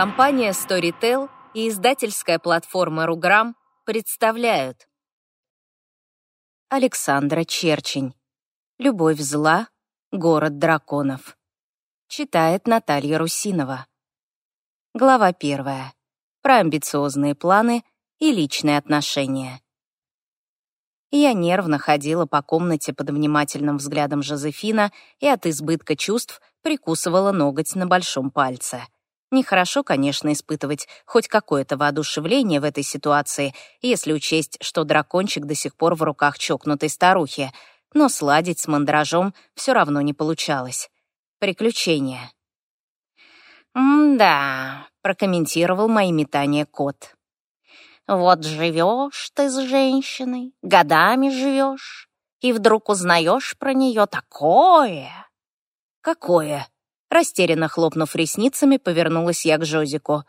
Компания Storytel и издательская платформа Руграм представляют Александра Черчень «Любовь зла. Город драконов». Читает Наталья Русинова. Глава первая. Про амбициозные планы и личные отношения. Я нервно ходила по комнате под внимательным взглядом Жозефина и от избытка чувств прикусывала ноготь на большом пальце. Нехорошо, конечно, испытывать хоть какое-то воодушевление в этой ситуации, если учесть, что дракончик до сих пор в руках чокнутой старухи, но сладить с мандражом все равно не получалось. Приключения. «М-да», — прокомментировал мои метания кот. «Вот живешь ты с женщиной, годами живешь, и вдруг узнаешь про нее такое». «Какое?» Растерянно хлопнув ресницами, повернулась я к Жозику.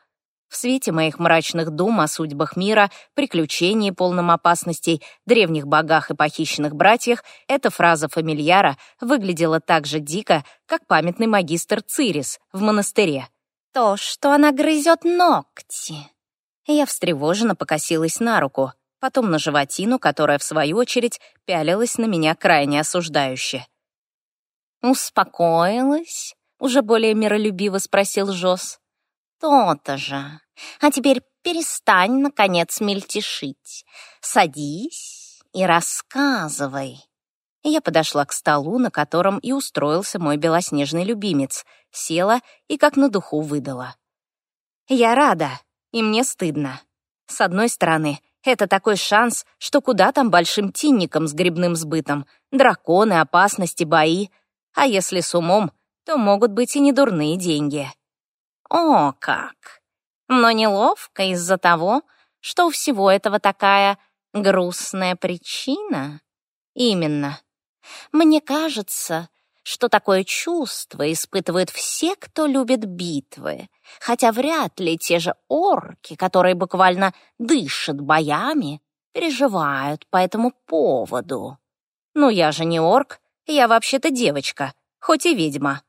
В свете моих мрачных дум о судьбах мира, приключений, полном опасностей, древних богах и похищенных братьях, эта фраза фамильяра выглядела так же дико, как памятный магистр Цирис в монастыре. «То, что она грызет ногти». Я встревоженно покосилась на руку, потом на животину, которая, в свою очередь, пялилась на меня крайне осуждающе. «Успокоилась?» Уже более миролюбиво спросил Жос. «То-то же. А теперь перестань, наконец, мельтешить. Садись и рассказывай». Я подошла к столу, на котором и устроился мой белоснежный любимец, села и как на духу выдала. «Я рада, и мне стыдно. С одной стороны, это такой шанс, что куда там большим тинником с грибным сбытом, драконы, опасности, бои. А если с умом, то могут быть и недурные деньги. О, как! Но неловко из-за того, что у всего этого такая грустная причина. Именно. Мне кажется, что такое чувство испытывают все, кто любит битвы, хотя вряд ли те же орки, которые буквально дышат боями, переживают по этому поводу. Ну, я же не орк, я вообще-то девочка, хоть и ведьма.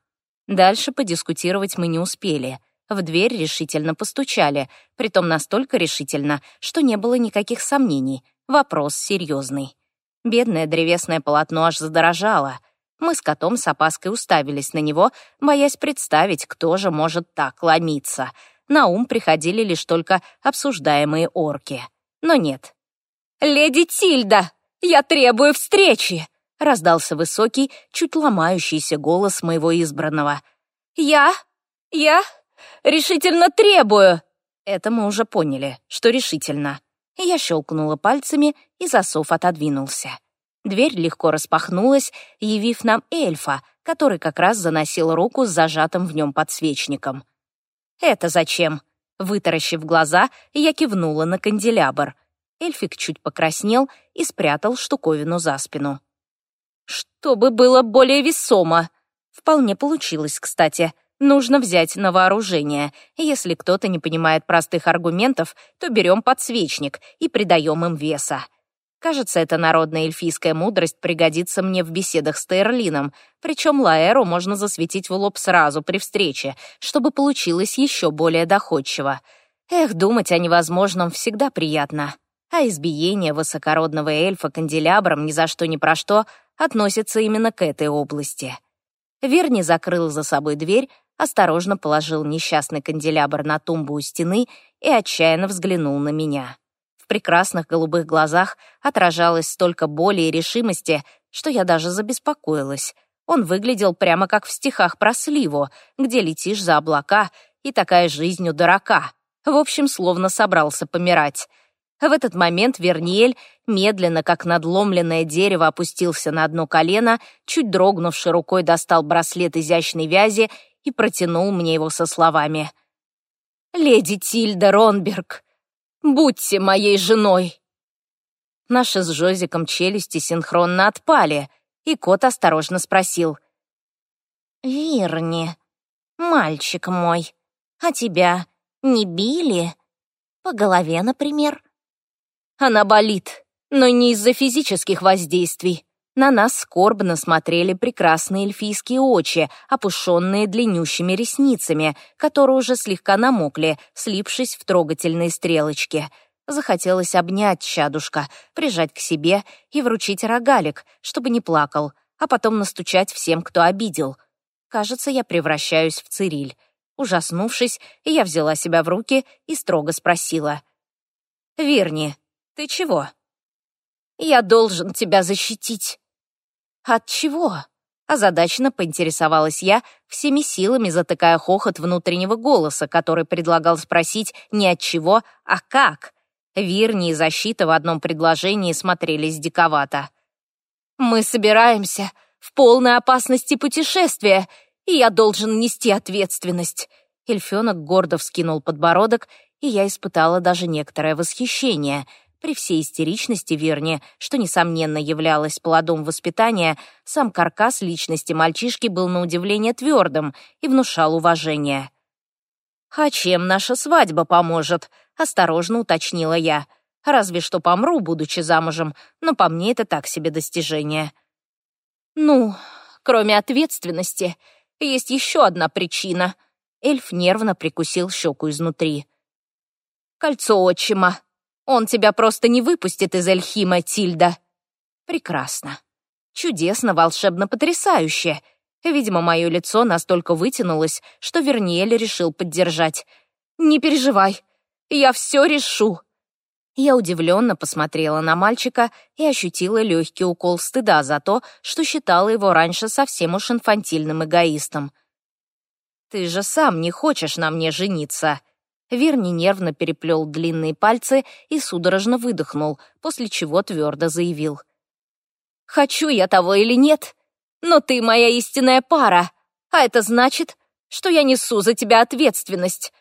Дальше подискутировать мы не успели. В дверь решительно постучали, притом настолько решительно, что не было никаких сомнений. Вопрос серьезный. Бедное древесное полотно аж задорожало. Мы с котом с опаской уставились на него, боясь представить, кто же может так ломиться. На ум приходили лишь только обсуждаемые орки. Но нет. «Леди Тильда, я требую встречи!» Раздался высокий, чуть ломающийся голос моего избранного. «Я? Я? Решительно требую!» Это мы уже поняли, что решительно. Я щелкнула пальцами, и засов отодвинулся. Дверь легко распахнулась, явив нам эльфа, который как раз заносил руку с зажатым в нем подсвечником. «Это зачем?» Вытаращив глаза, я кивнула на канделябр. Эльфик чуть покраснел и спрятал штуковину за спину. Чтобы было более весомо. Вполне получилось, кстати. Нужно взять на вооружение. Если кто-то не понимает простых аргументов, то берем подсвечник и придаем им веса. Кажется, эта народная эльфийская мудрость пригодится мне в беседах с Тейрлином, причем Лаэру можно засветить в лоб сразу при встрече, чтобы получилось еще более доходчиво. Эх, думать о невозможном всегда приятно. А избиение высокородного эльфа канделябром ни за что ни про что относится именно к этой области. Верни закрыл за собой дверь, осторожно положил несчастный канделябр на тумбу у стены и отчаянно взглянул на меня. В прекрасных голубых глазах отражалось столько боли и решимости, что я даже забеспокоилась. Он выглядел прямо как в стихах про сливу, где летишь за облака, и такая жизнь у дурака. В общем, словно собрался помирать. В этот момент Верниель медленно, как надломленное дерево, опустился на одно колено, чуть дрогнувший рукой достал браслет изящной вязи и протянул мне его со словами. «Леди Тильда Ронберг, будьте моей женой!» Наши с Жозиком челюсти синхронно отпали, и кот осторожно спросил. «Вирни, мальчик мой, а тебя не били? По голове, например?» Она болит, но не из-за физических воздействий, На нас скорбно смотрели прекрасные эльфийские очи, опушенные длиннющими ресницами, которые уже слегка намокли, слипшись в трогательные стрелочки. Захотелось обнять чадушка, прижать к себе и вручить рогалик, чтобы не плакал, а потом настучать всем, кто обидел. Кажется, я превращаюсь в Цириль. Ужаснувшись, я взяла себя в руки и строго спросила. «Верни, ты чего?» «Я должен тебя защитить». «От чего?» Озадаченно поинтересовалась я, всеми силами затыкая хохот внутреннего голоса, который предлагал спросить не от чего, а как. Вирни и защита в одном предложении смотрелись диковато. «Мы собираемся в полной опасности путешествия, и я должен нести ответственность». Эльфенок гордо вскинул подбородок, и я испытала даже некоторое восхищение — при всей истеричности Верни, что, несомненно, являлось плодом воспитания, сам каркас личности мальчишки был на удивление твердым и внушал уважение. «А чем наша свадьба поможет?» — осторожно уточнила я. «Разве что помру, будучи замужем, но по мне это так себе достижение». «Ну, кроме ответственности, есть еще одна причина». Эльф нервно прикусил щеку изнутри. «Кольцо отчима», он тебя просто не выпустит из Эльхима, Тильда. Прекрасно. Чудесно, волшебно, потрясающе. Видимо, мое лицо настолько вытянулось, что Верниель решил поддержать. «Не переживай, я все решу». Я удивленно посмотрела на мальчика и ощутила легкий укол стыда за то, что считала его раньше совсем уж инфантильным эгоистом. «Ты же сам не хочешь на мне жениться», Верни нервно переплел длинные пальцы и судорожно выдохнул, после чего твердо заявил. «Хочу я того или нет, но ты моя истинная пара, а это значит, что я несу за тебя ответственность.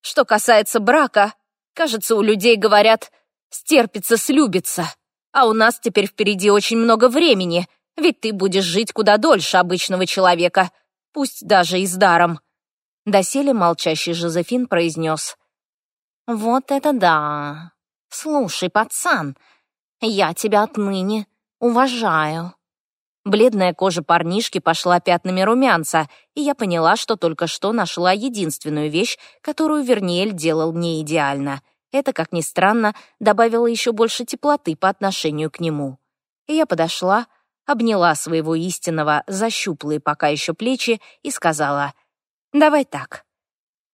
Что касается брака, кажется, у людей говорят «стерпится, слюбится», а у нас теперь впереди очень много времени, ведь ты будешь жить куда дольше обычного человека, пусть даже и с даром. Доселе молчащий Жозефин произнес. «Вот это да! Слушай, пацан, я тебя отныне уважаю». Бледная кожа парнишки пошла пятнами румянца, и я поняла, что только что нашла единственную вещь, которую Верниель делал не идеально. Это, как ни странно, добавило еще больше теплоты по отношению к нему. И я подошла, обняла своего истинного за щуплые пока еще плечи и сказала — Давай так.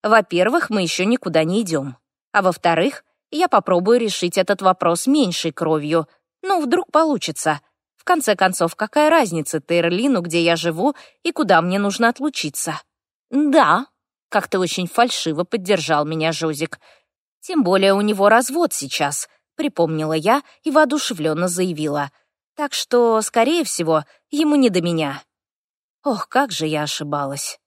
Во-первых, мы еще никуда не идем. А во-вторых, я попробую решить этот вопрос меньшей кровью. Ну, вдруг получится. В конце концов, какая разница Тейрлину, где я живу, и куда мне нужно отлучиться? Да, как-то очень фальшиво поддержал меня Жозик. Тем более у него развод сейчас, припомнила я и воодушевленно заявила. Так что, скорее всего, ему не до меня. Ох, как же я ошибалась.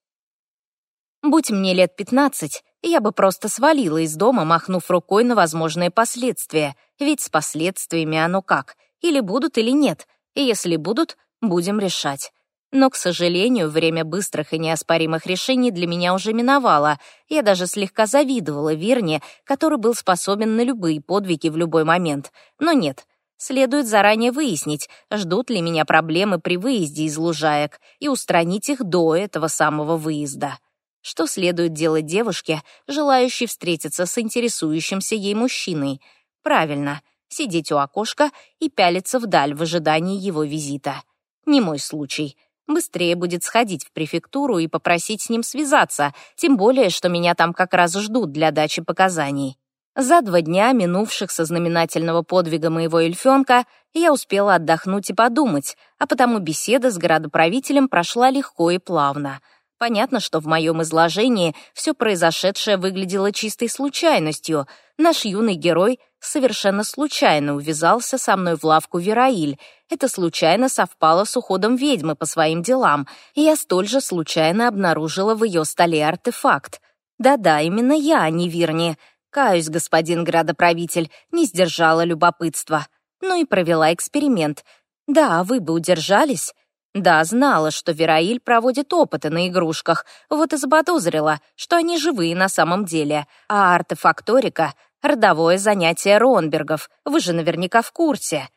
Будь мне лет пятнадцать, я бы просто свалила из дома, махнув рукой на возможные последствия, ведь с последствиями оно как, или будут, или нет, и если будут, будем решать. Но, к сожалению, время быстрых и неоспоримых решений для меня уже миновало. Я даже слегка завидовала Верне, который был способен на любые подвиги в любой момент. Но нет, следует заранее выяснить, ждут ли меня проблемы при выезде из лужаек, и устранить их до этого самого выезда. Что следует делать девушке, желающей встретиться с интересующимся ей мужчиной? Правильно, сидеть у окошка и пялиться вдаль в ожидании его визита. Не мой случай. Быстрее будет сходить в префектуру и попросить с ним связаться, тем более, что меня там как раз ждут для дачи показаний. За два дня, минувших со знаменательного подвига моего эльфенка, я успела отдохнуть и подумать, а потому беседа с городоправителем прошла легко и плавно — Понятно, что в моем изложении все произошедшее выглядело чистой случайностью. Наш юный герой совершенно случайно увязался со мной в лавку Вераиль. Это случайно совпало с уходом ведьмы по своим делам, и я столь же случайно обнаружила в ее столе артефакт. Да-да, именно я, а не Вирни. Каюсь, господин градоправитель, не сдержала любопытства. Ну и провела эксперимент. Да, вы бы удержались. Да, знала, что Вераиль проводит опыты на игрушках, вот и заподозрила, что они живые на самом деле, а артефакторика — родовое занятие Ронбергов, вы же наверняка в курсе.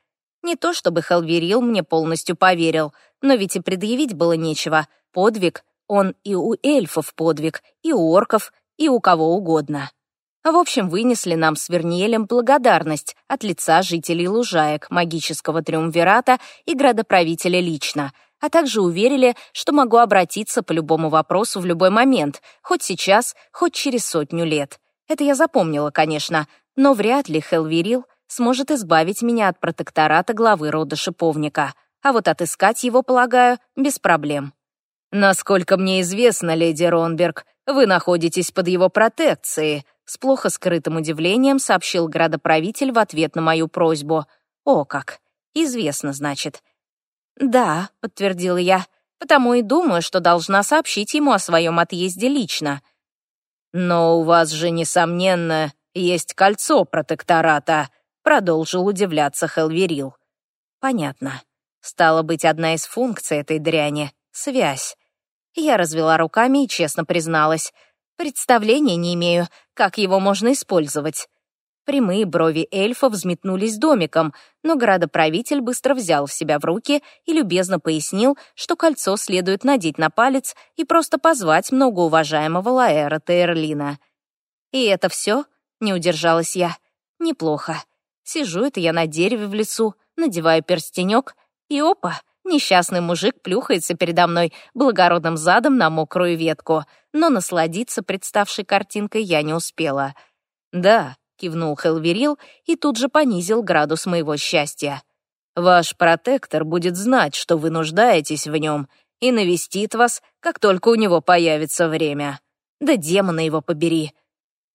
Не то чтобы Хелверил мне полностью поверил, но ведь и предъявить было нечего. Подвиг, он и у эльфов подвиг, и у орков, и у кого угодно. В общем, вынесли нам с Верниелем благодарность от лица жителей Лужаек, магического триумвирата и градоправителя лично, а также уверили, что могу обратиться по любому вопросу в любой момент, хоть сейчас, хоть через сотню лет. Это я запомнила, конечно, но вряд ли Хелвирил сможет избавить меня от протектората главы рода Шиповника, а вот отыскать его, полагаю, без проблем. «Насколько мне известно, леди Ронберг, вы находитесь под его протекцией», с плохо скрытым удивлением сообщил градоправитель в ответ на мою просьбу. «О как! Известно, значит». «Да», — подтвердила я, «потому и думаю, что должна сообщить ему о своем отъезде лично». «Но у вас же, несомненно, есть кольцо протектората», — продолжил удивляться Хелверил. «Понятно. Стало быть, одна из функций этой дряни — связь. Я развела руками и честно призналась. Представления не имею, как его можно использовать. Прямые брови эльфа взметнулись домиком, но градоправитель быстро взял в себя в руки и любезно пояснил, что кольцо следует надеть на палец и просто позвать многоуважаемого Лаэра Тейрлина. «И это все?» — не удержалась я. «Неплохо. Сижу это я на дереве в лесу, надеваю перстенек, и опа, Несчастный мужик плюхается передо мной благородным задом на мокрую ветку, но насладиться представшей картинкой я не успела. «Да», — кивнул Хелверил и тут же понизил градус моего счастья. «Ваш протектор будет знать, что вы нуждаетесь в нем, и навестит вас, как только у него появится время. Да демона его побери!»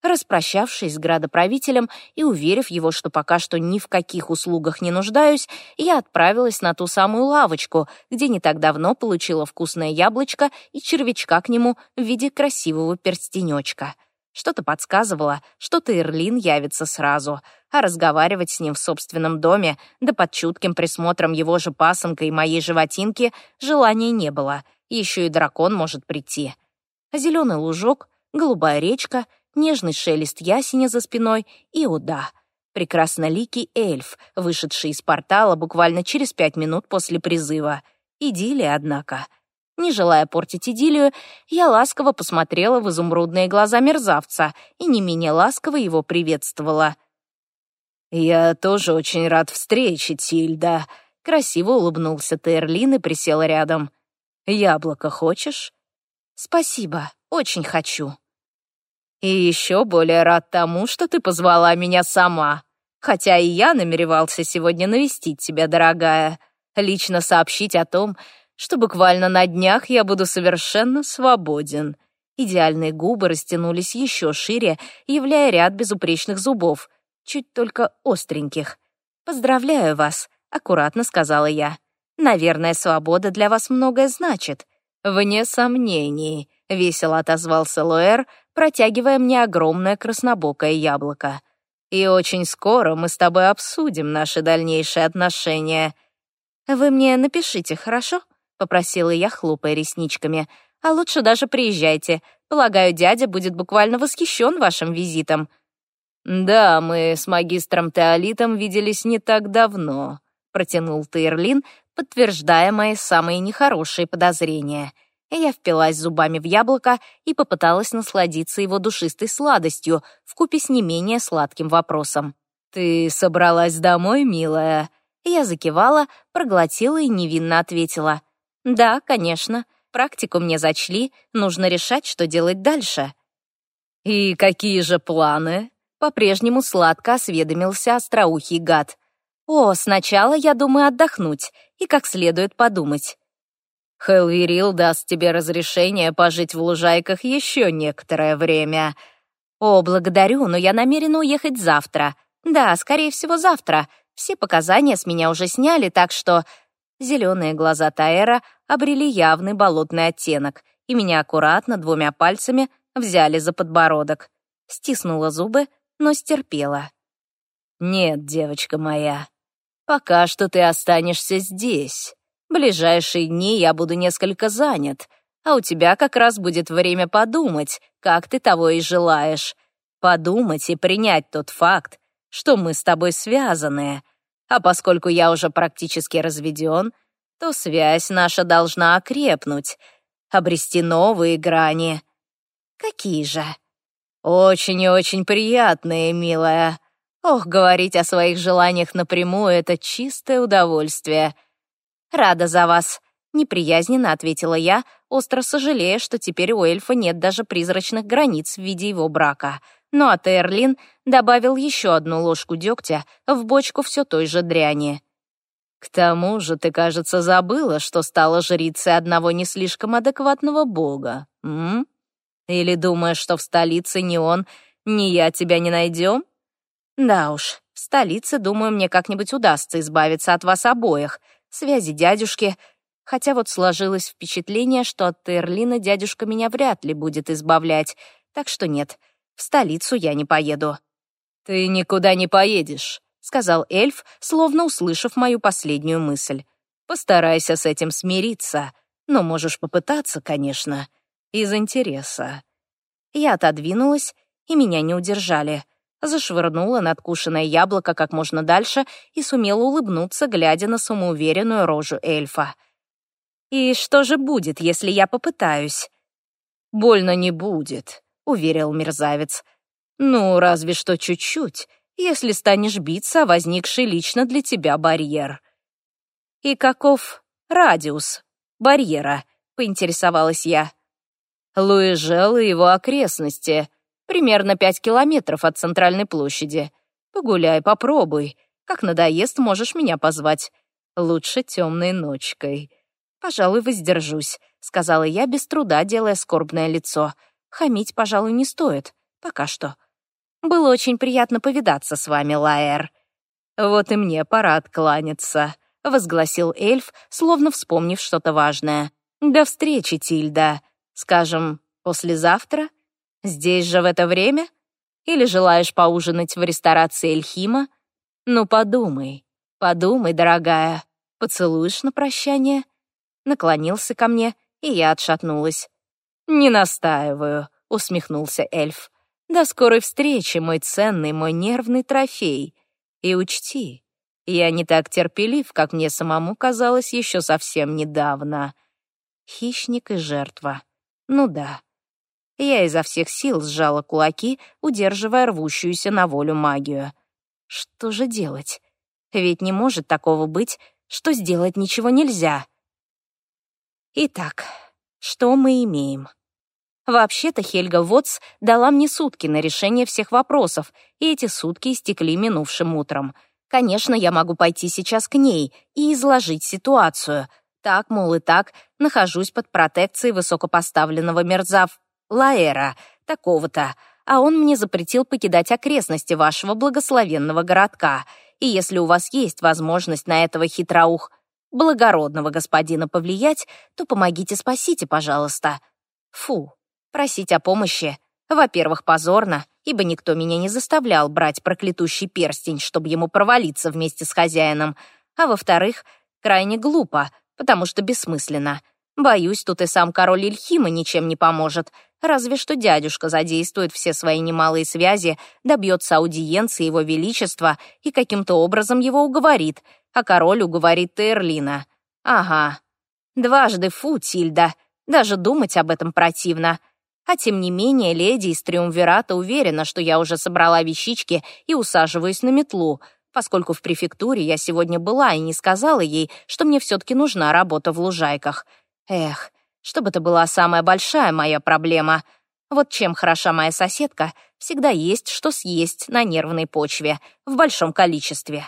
Распрощавшись с градоправителем и уверив его, что пока что ни в каких услугах не нуждаюсь, я отправилась на ту самую лавочку, где не так давно получила вкусное яблочко и червячка к нему в виде красивого перстенечка. Что-то подсказывало, что Тейрлин явится сразу, а разговаривать с ним в собственном доме, да под чутким присмотром его же пасынка и моей животинки, желания не было. Еще и дракон может прийти. Зеленый лужок, голубая речка — нежный шелест ясеня за спиной и, о да, прекрасноликий эльф, вышедший из портала буквально через пять минут после призыва. Идиллия, однако. Не желая портить идиллию, я ласково посмотрела в изумрудные глаза мерзавца и не менее ласково его приветствовала. «Я тоже очень рад встрече, Тильда», — красиво улыбнулся Терлин и присел рядом. «Яблоко хочешь?» «Спасибо, очень хочу». И еще более рад тому, что ты позвала меня сама. Хотя и я намеревался сегодня навестить тебя, дорогая. Лично сообщить о том, что буквально на днях я буду совершенно свободен. Идеальные губы растянулись еще шире, являя ряд безупречных зубов, чуть только остреньких. «Поздравляю вас», — аккуратно сказала я. «Наверное, свобода для вас многое значит». «Вне сомнений», — весело отозвался Луэр, протягивая мне огромное краснобокое яблоко. «И очень скоро мы с тобой обсудим наши дальнейшие отношения». «Вы мне напишите, хорошо?» — попросила я, хлопая ресничками. «А лучше даже приезжайте. Полагаю, дядя будет буквально восхищен вашим визитом». «Да, мы с магистром Теолитом виделись не так давно», — протянул Тейрлин, подтверждая мои самые нехорошие подозрения — я впилась зубами в яблоко и попыталась насладиться его душистой сладостью, вкупе с не менее сладким вопросом. «Ты собралась домой, милая?» Я закивала, проглотила и невинно ответила. «Да, конечно. Практику мне зачли, нужно решать, что делать дальше». «И какие же планы?» По-прежнему сладко осведомился остроухий гад. «О, сначала я думаю отдохнуть и как следует подумать. Хелвирил даст тебе разрешение пожить в лужайках еще некоторое время. О, благодарю, но я намерена уехать завтра. Да, скорее всего, завтра. Все показания с меня уже сняли, так что... Зеленые глаза Таэра обрели явный болотный оттенок, и меня аккуратно двумя пальцами взяли за подбородок. Стиснула зубы, но стерпела. «Нет, девочка моя, пока что ты останешься здесь. Ближайшие дни я буду несколько занят, а у тебя как раз будет время подумать, как ты того и желаешь. Подумать и принять тот факт, что мы с тобой связаны. А поскольку я уже практически разведен, то связь наша должна окрепнуть, обрести новые грани. Какие же? Очень и очень приятные, милая. Ох, говорить о своих желаниях напрямую — это чистое удовольствие. Рада за вас, — неприязненно ответила я, остро сожалея, что теперь у эльфа нет даже призрачных границ в виде его брака. Ну а Терлин добавил еще одну ложку дегтя в бочку все той же дряни. «К тому же ты, кажется, забыла, что стала жрицей одного не слишком адекватного бога, м? Или думаешь, что в столице ни он, ни я тебя не найдем? Да уж, в столице, думаю, мне как-нибудь удастся избавиться от вас обоих. Связи дядюшки, хотя вот сложилось впечатление, что от Терлина дядюшка меня вряд ли будет избавлять, так что нет, в столицу я не поеду». «Ты никуда не поедешь», — сказал эльф, словно услышав мою последнюю мысль. «Постарайся с этим смириться, но можешь попытаться, конечно, из интереса». Я отодвинулась, и меня не удержали. Зашвырнула надкушенное яблоко как можно дальше и сумела улыбнуться, глядя на самоуверенную рожу эльфа. «И что же будет, если я попытаюсь?» «Больно не будет», — уверил мерзавец. «Ну, разве что чуть-чуть, если станешь биться возникший лично для тебя барьер». «И каков радиус барьера?» — поинтересовалась я. Луижел и его окрестности. Примерно пять километров от центральной площади. Погуляй, попробуй. Как надоест, можешь меня позвать. Лучше темной ночкой. «Пожалуй, воздержусь», — сказала я без труда, делая скорбное лицо. «Хамить, пожалуй, не стоит. Пока что. Было очень приятно повидаться с вами, Лаэр». «Вот и мне пора откланяться», — возгласил эльф, словно вспомнив что-то важное. «До встречи, Тильда. Скажем, послезавтра? Здесь же в это время? Или желаешь поужинать в ресторации Эльхима? Ну, подумай, подумай, дорогая. Поцелуешь на прощание?» Наклонился ко мне, и я отшатнулась. «Не настаиваю», — усмехнулся эльф. «До скорой встречи, мой ценный, мой нервный трофей. И учти, я не так терпелив, как мне самому казалось еще совсем недавно. Хищник и жертва. Ну да». Я изо всех сил сжала кулаки, удерживая рвущуюся на волю магию. Что же делать? Ведь не может такого быть, что сделать ничего нельзя. Итак, что мы имеем? Вообще-то Хельга Вотс дала мне сутки на решение всех вопросов, и эти сутки истекли минувшим утром. Конечно, я могу пойти сейчас к ней и изложить ситуацию. Так, мол, и так, нахожусь под протекцией высокопоставленного мерзав Лаэра, такого-то, а он мне запретил покидать окрестности вашего благословенного городка. И если у вас есть возможность на этого хитроух благородного господина повлиять, то помогите, спасите, пожалуйста. Фу, просить о помощи. Во-первых, позорно, ибо никто меня не заставлял брать проклятущий перстень, чтобы ему провалиться вместе с хозяином. А во-вторых, крайне глупо, потому что бессмысленно. Боюсь, тут и сам король Ильхима ничем не поможет. Разве что дядюшка задействует все свои немалые связи, добьется аудиенции его величества и каким-то образом его уговорит — а король уговорит Терлина. Ага. Дважды фу, Тильда. Даже думать об этом противно. А тем не менее, леди из Триумвирата уверена, что я уже собрала вещички и усаживаюсь на метлу, поскольку в префектуре я сегодня была и не сказала ей, что мне все-таки нужна работа в лужайках. Эх, чтобы это была самая большая моя проблема. Вот чем хороша моя соседка, всегда есть что съесть на нервной почве, в большом количестве.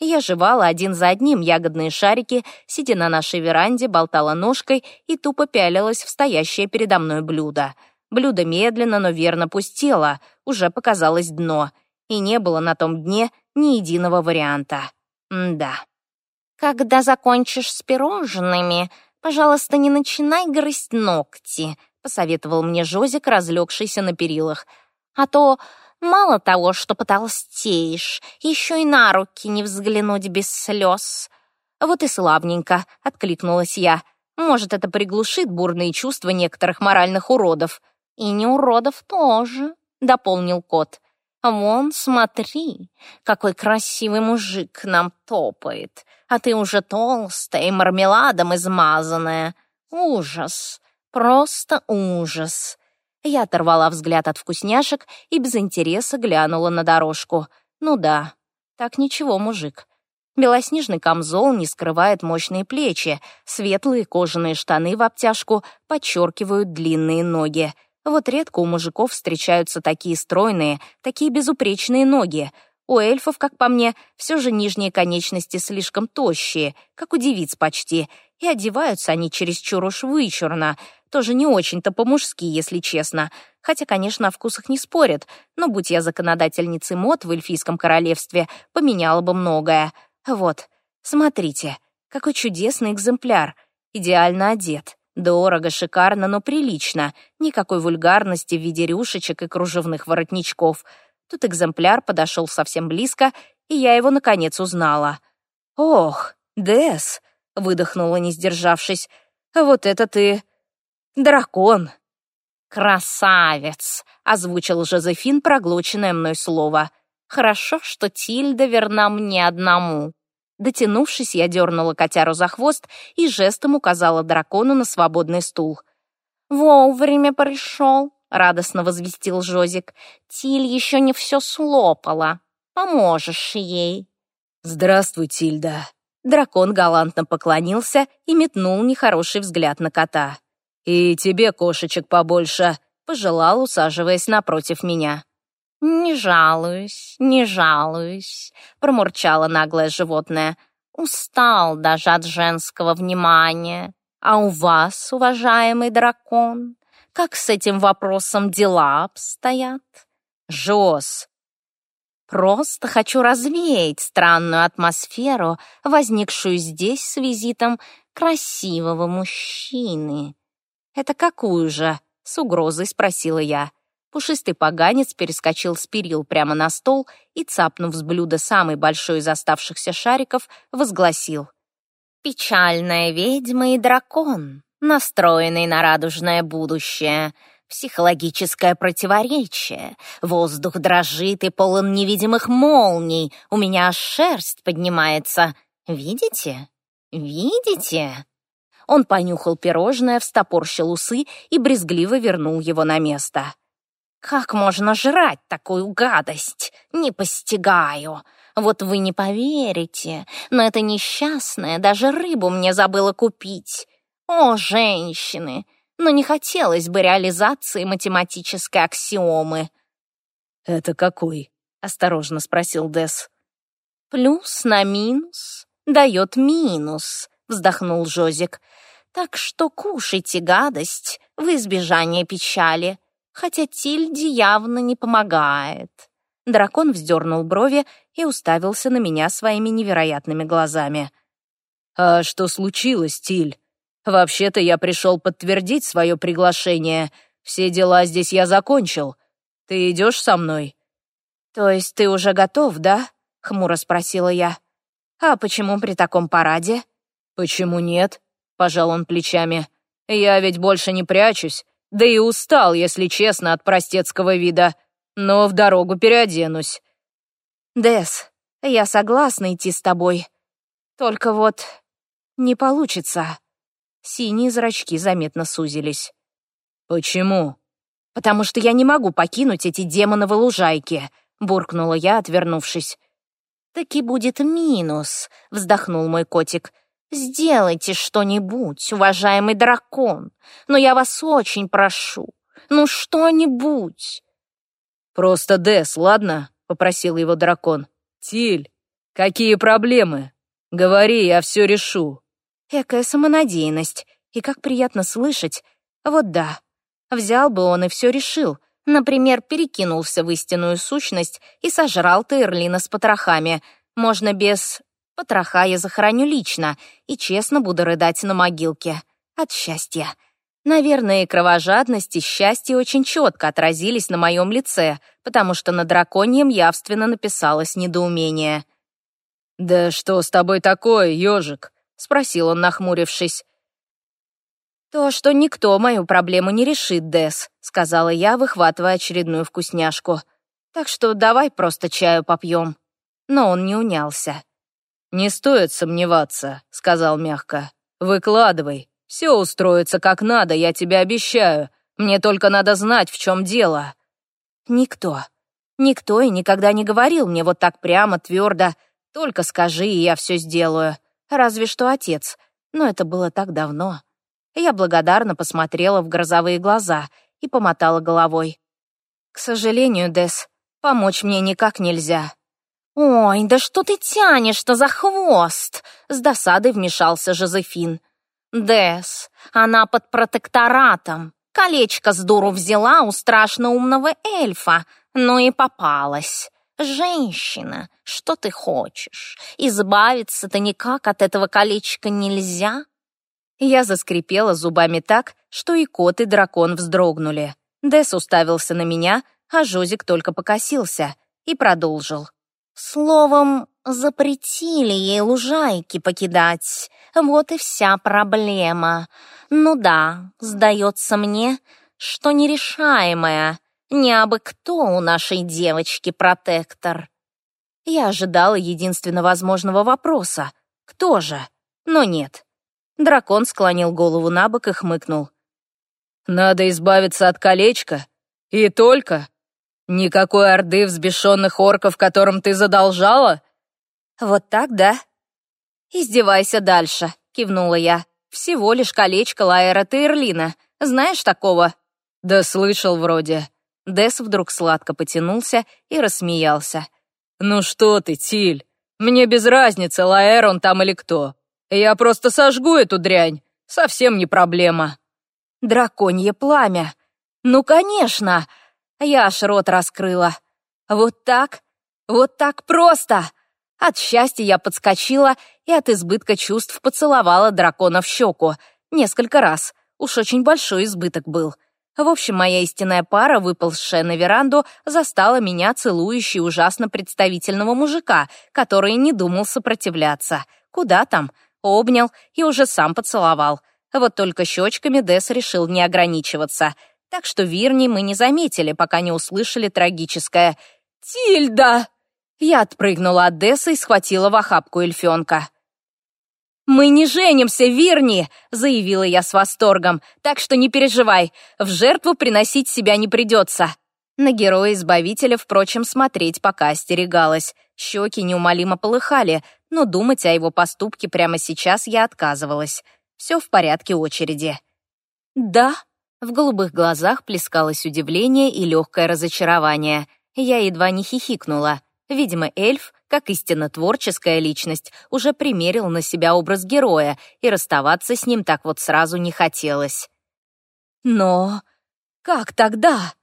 Я жевала один за одним ягодные шарики, сидя на нашей веранде, болтала ножкой и тупо пялилась в стоящее передо мной блюдо. Блюдо медленно, но верно пустело, уже показалось дно, и не было на том дне ни единого варианта. М да. «Когда закончишь с пирожными, пожалуйста, не начинай грызть ногти», посоветовал мне Жозик, разлегшийся на перилах. «А то Мало того, что потолстеешь, еще и на руки не взглянуть без слез. Вот и славненько, — откликнулась я. Может, это приглушит бурные чувства некоторых моральных уродов. И не уродов тоже, — дополнил кот. Вон, смотри, какой красивый мужик нам топает, а ты уже толстая и мармеладом измазанная. Ужас, просто ужас. Я оторвала взгляд от вкусняшек и без интереса глянула на дорожку. Ну да, так ничего, мужик. Белоснежный камзол не скрывает мощные плечи, светлые кожаные штаны в обтяжку подчеркивают длинные ноги. Вот редко у мужиков встречаются такие стройные, такие безупречные ноги. У эльфов, как по мне, все же нижние конечности слишком тощие, как у девиц почти, и одеваются они чересчур уж вычурно, тоже не очень-то по-мужски, если честно. Хотя, конечно, о вкусах не спорят, но будь я законодательницей мод в эльфийском королевстве, поменяла бы многое. Вот, смотрите, какой чудесный экземпляр, идеально одет. Дорого, шикарно, но прилично. Никакой вульгарности в виде рюшечек и кружевных воротничков. Тут экземпляр подошел совсем близко, и я его, наконец, узнала. «Ох, Дэс!» — выдохнула, не сдержавшись. «Вот это ты... дракон!» «Красавец!» — озвучил Жозефин проглоченное мной слово. «Хорошо, что Тильда верна мне одному». Дотянувшись, я дернула котяру за хвост и жестом указала дракону на свободный стул. «Вовремя пришел», — радостно возвестил Жозик. «Тиль еще не все слопала. Поможешь ей». «Здравствуй, Тильда». Дракон галантно поклонился и метнул нехороший взгляд на кота. «И тебе кошечек побольше», — пожелал, усаживаясь напротив меня. «Не жалуюсь, не жалуюсь», — промурчало наглое животное. «Устал даже от женского внимания. А у вас, уважаемый дракон, как с этим вопросом дела обстоят?» «Жоз!» «Просто хочу развеять странную атмосферу, возникшую здесь с визитом красивого мужчины». «Это какую же?» — с угрозой спросила я. Пушистый поганец перескочил с перил прямо на стол и, цапнув с блюда самый большой из оставшихся шариков, возгласил. «Печальная ведьма и дракон, настроенный на радужное будущее, психологическое противоречие, воздух дрожит и полон невидимых молний, у меня шерсть поднимается. Видите? Видите?» Он понюхал пирожное, встопорщил усы и брезгливо вернул его на место. Как можно жрать такую гадость? Не постигаю. Вот вы не поверите, но это несчастная даже рыбу мне забыла купить. О, женщины! Но не хотелось бы реализации математической аксиомы. «Это какой?» — осторожно спросил Дес. «Плюс на минус дает минус», — вздохнул Жозик. «Так что кушайте гадость в избежание печали хотя Тильде явно не помогает. Дракон вздернул брови и уставился на меня своими невероятными глазами. «А что случилось, Тиль? Вообще-то я пришел подтвердить свое приглашение. Все дела здесь я закончил. Ты идешь со мной?» «То есть ты уже готов, да?» — хмуро спросила я. «А почему при таком параде?» «Почему нет?» — пожал он плечами. «Я ведь больше не прячусь. Да и устал, если честно, от простецкого вида. Но в дорогу переоденусь. Дес, я согласна идти с тобой. Только вот не получится. Синие зрачки заметно сузились. Почему? Потому что я не могу покинуть эти демоновы лужайки, буркнула я, отвернувшись. «Таки будет минус», — вздохнул мой котик. Сделайте что-нибудь, уважаемый дракон, но я вас очень прошу, ну что-нибудь. Просто Дес, ладно? Попросил его дракон. Тиль, какие проблемы? Говори, я все решу. Экая самонадеянность, и как приятно слышать. Вот да, взял бы он и все решил. Например, перекинулся в истинную сущность и сожрал Тейрлина с потрохами. Можно без Потроха я захороню лично и честно буду рыдать на могилке. От счастья. Наверное, кровожадность, и счастье очень четко отразились на моем лице, потому что на драконьем явственно написалось недоумение. «Да что с тобой такое, ежик?» — спросил он, нахмурившись. «То, что никто мою проблему не решит, Дес», — сказала я, выхватывая очередную вкусняшку. Так что давай просто чаю попьем. Но он не унялся. «Не стоит сомневаться», — сказал мягко. «Выкладывай. Все устроится как надо, я тебе обещаю. Мне только надо знать, в чем дело». Никто. Никто и никогда не говорил мне вот так прямо, твердо. Только скажи, и я все сделаю. Разве что отец. Но это было так давно. Я благодарно посмотрела в грозовые глаза и помотала головой. «К сожалению, Дес, помочь мне никак нельзя». «Ой, да что ты тянешь-то за хвост?» С досадой вмешался Жозефин. «Дес, она под протекторатом. Колечко с дуру взяла у страшно умного эльфа, но и попалась. Женщина, что ты хочешь? Избавиться-то никак от этого колечка нельзя?» Я заскрипела зубами так, что и кот, и дракон вздрогнули. Дес уставился на меня, а Жозик только покосился и продолжил. Словом, запретили ей лужайки покидать. Вот и вся проблема. Ну да, сдается мне, что нерешаемая. Не абы кто у нашей девочки протектор. Я ожидала единственно возможного вопроса. Кто же? Но нет. Дракон склонил голову на бок и хмыкнул. «Надо избавиться от колечка. И только. Никакой орды взбешенных орков, которым ты задолжала?» «Вот так, да?» «Издевайся дальше», — кивнула я. «Всего лишь колечко Лаэра Тейрлина. Знаешь такого?» «Да слышал вроде». Дес вдруг сладко потянулся и рассмеялся. «Ну что ты, Тиль, мне без разницы, Лаэр он там или кто. Я просто сожгу эту дрянь, совсем не проблема». «Драконье пламя! Ну, конечно!» Я аж рот раскрыла. Вот так, вот так просто. От счастья я подскочила и от избытка чувств поцеловала дракона в щеку. Несколько раз. Уж очень большой избыток был. В общем, моя истинная пара, выползшая на веранду, застала меня целующей ужасно представительного мужика, который не думал сопротивляться. Куда там? Обнял и уже сам поцеловал. Вот только щечками Дес решил не ограничиваться — так что Вирни мы не заметили, пока не услышали трагическое «Тильда!». Я отпрыгнула от Десса и схватила в охапку эльфенка. «Мы не женимся, Вирни!» — заявила я с восторгом. «Так что не переживай, в жертву приносить себя не придется». На героя-избавителя, впрочем, смотреть пока остерегалась. Щеки неумолимо полыхали, но думать о его поступке прямо сейчас я отказывалась. Все в порядке очереди. «Да», в голубых глазах плескалось удивление и легкое разочарование. Я едва не хихикнула. Видимо, эльф, как истинно творческая личность, уже примерил на себя образ героя, и расставаться с ним так вот сразу не хотелось. Но как тогда?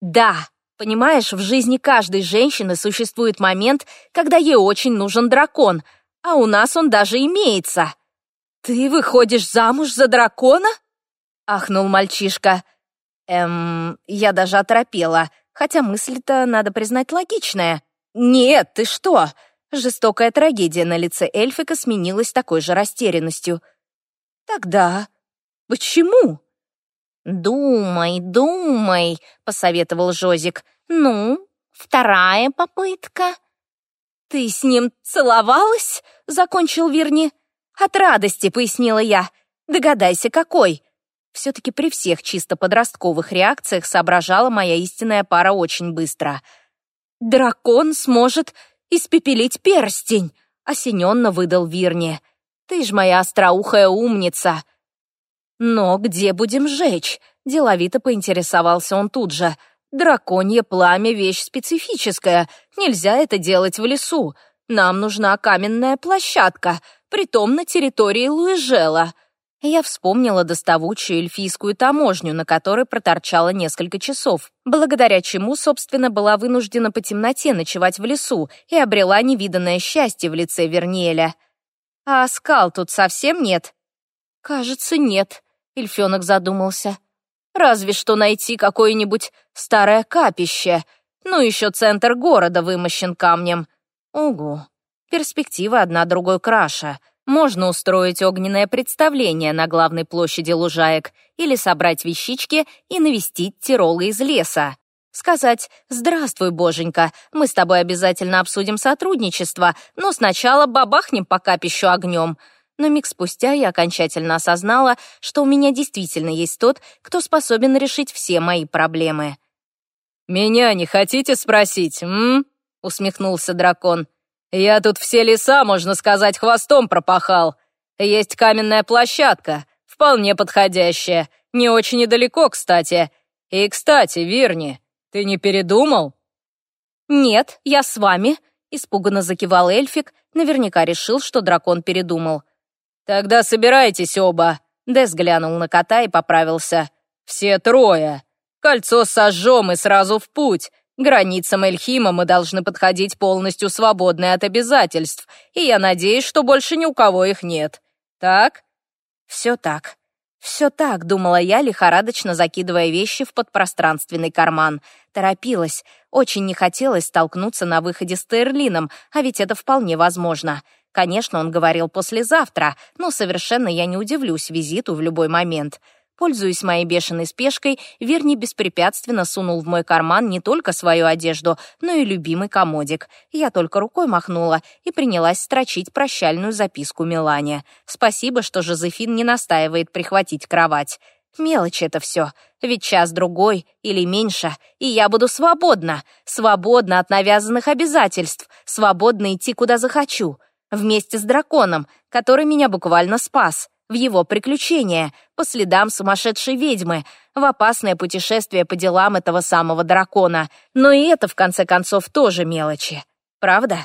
Да, понимаешь, в жизни каждой женщины существует момент, когда ей очень нужен дракон, а у нас он даже имеется. Ты выходишь замуж за дракона? — ахнул мальчишка. Эм, я даже оторопела, хотя мысль-то, надо признать, логичная. «Нет, ты что?» Жестокая трагедия на лице эльфика сменилась такой же растерянностью. «Тогда почему?» «Думай, думай», — посоветовал Жозик. «Ну, вторая попытка». «Ты с ним целовалась?» — закончил Вирни. «От радости», — пояснила я. «Догадайся, какой». Все-таки при всех чисто подростковых реакциях соображала моя истинная пара очень быстро. «Дракон сможет испепелить перстень!» — осененно выдал Вирни. «Ты ж моя остроухая умница!» «Но где будем жечь?» — деловито поинтересовался он тут же. «Драконье пламя — вещь специфическая. Нельзя это делать в лесу. Нам нужна каменная площадка, притом на территории Луижела» я вспомнила доставучую эльфийскую таможню, на которой проторчала несколько часов, благодаря чему, собственно, была вынуждена по темноте ночевать в лесу и обрела невиданное счастье в лице Верниеля. «А скал тут совсем нет?» «Кажется, нет», — эльфенок задумался. «Разве что найти какое-нибудь старое капище. Ну, еще центр города вымощен камнем. Угу. Перспектива одна другой краша». Можно устроить огненное представление на главной площади лужаек или собрать вещички и навестить Тиролы из леса. Сказать «Здравствуй, боженька, мы с тобой обязательно обсудим сотрудничество, но сначала бабахнем по капищу огнем». Но миг спустя я окончательно осознала, что у меня действительно есть тот, кто способен решить все мои проблемы. «Меня не хотите спросить, м?» — усмехнулся дракон. «Я тут все леса, можно сказать, хвостом пропахал. Есть каменная площадка, вполне подходящая, не очень недалеко, кстати. И, кстати, Вирни, ты не передумал?» «Нет, я с вами», — испуганно закивал эльфик, наверняка решил, что дракон передумал. «Тогда собирайтесь оба», — Дес глянул на кота и поправился. «Все трое. Кольцо сожжем и сразу в путь. Границам Эльхима мы должны подходить полностью свободны от обязательств, и я надеюсь, что больше ни у кого их нет. Так?» «Все так», «Все так», — думала я, лихорадочно закидывая вещи в подпространственный карман. Торопилась. Очень не хотелось столкнуться на выходе с Терлином, а ведь это вполне возможно. Конечно, он говорил послезавтра, но совершенно я не удивлюсь визиту в любой момент. Пользуясь моей бешеной спешкой, Верни беспрепятственно сунул в мой карман не только свою одежду, но и любимый комодик. Я только рукой махнула и принялась строчить прощальную записку Милане. Спасибо, что Жозефин не настаивает прихватить кровать. Мелочь это все, ведь час-другой или меньше, и я буду свободна, свободна от навязанных обязательств, свободна идти куда захочу, вместе с драконом, который меня буквально спас в его приключения, по следам сумасшедшей ведьмы, в опасное путешествие по делам этого самого дракона. Но и это, в конце концов, тоже мелочи. Правда?